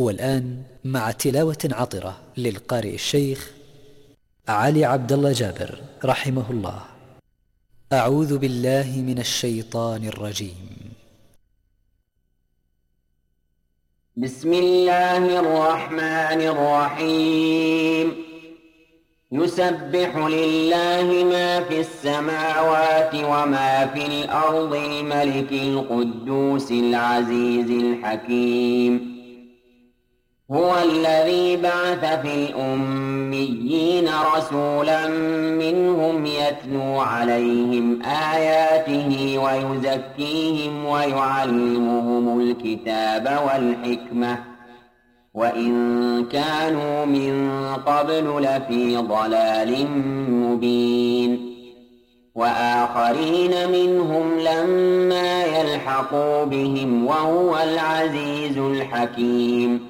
والآن مع تلاوة عطرة للقارئ الشيخ علي عبد الله جابر رحمه الله. أعوذ بالله من الشيطان الرجيم. بسم الله الرحمن الرحيم. يسبح لله ما في السماوات وما في الأرض الملك القدوس العزيز الحكيم. هو الذي بعث في الأميين رسولا منهم يتلو عليهم آياته ويزكيهم ويعلمهم الكتاب والحكمة وإن كانوا من قبل لفي ضلال مبين وآخرين منهم لما يلحقوا بهم وهو العزيز الحكيم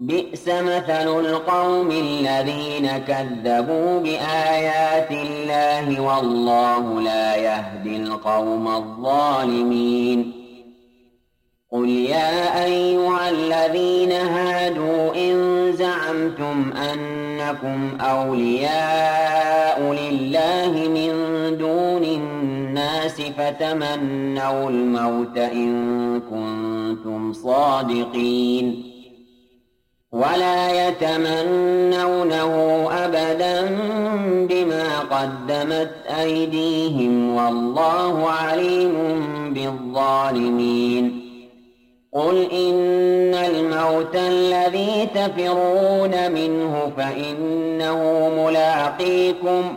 بئس مثل القوم الذين كذبوا بآيات الله والله لا يهدي القوم الظالمين. قل يا أيها الذين هادوا إن زعمتم أنكم أولياء لله من دون الناس فتمنوا الموت إن كنتم صادقين. ولا يتمنونه أبدا بما قدمت أيديهم والله عليم بالظالمين. قل إن الموت الذي تفرون منه فإنه ملاقيكم.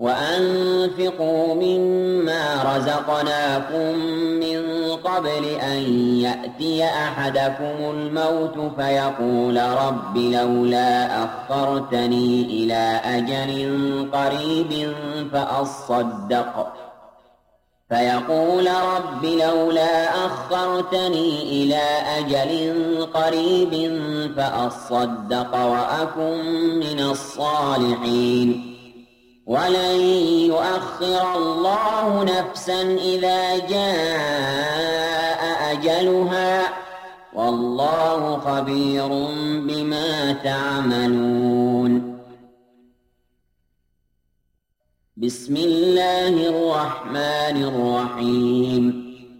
وأنفقوا مما رزقناكم من قبل أن يأتي أحدكم الموت فيقول رب لولا أخرتني إلى أجل قريب فأصدق فيقول رب لولا أخرتني إلى أجل قريب فأصدق وأكن من الصالحين ولن يؤخر الله نفسا إذا جاء أجلها والله خبير بما تعملون. بسم الله الرحمن الرحيم.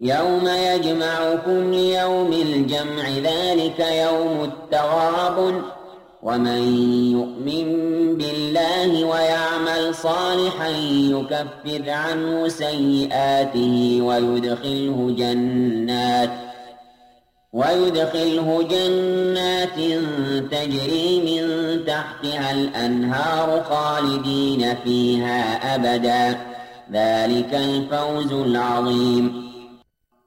يوم يجمعكم ليوم الجمع ذلك يوم التغابن. ومن يؤمن بالله ويعمل صالحا يكفر عنه سيئاته ويدخله جنات ويدخله جنات تجري من تحتها الأنهار خالدين فيها أبدا. ذلك الفوز العظيم.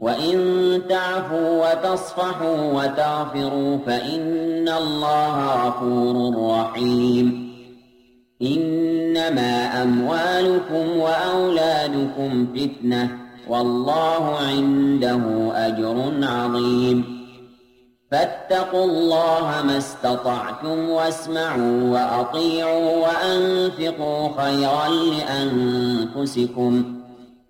وَإِن تَعْفُوا وَتَصْفَحُوا وَتَغْفِرُوا فَإِنَّ اللَّهَ غَفُورٌ رَّحِيمٌ. إِنَّمَا أَمْوَالُكُمْ وَأَوْلَادُكُمْ فِتْنَةٌ وَاللَّهُ عِندَهُ أَجْرٌ عَظِيمٌ. فَاتَّقُوا اللَّهَ مَا اسْتَطَعْتُمْ وَاسْمَعُوا وَأَطِيعُوا وَأَنفِقُوا خَيْرًا لِّأَنفُسِكُمْ ۖ.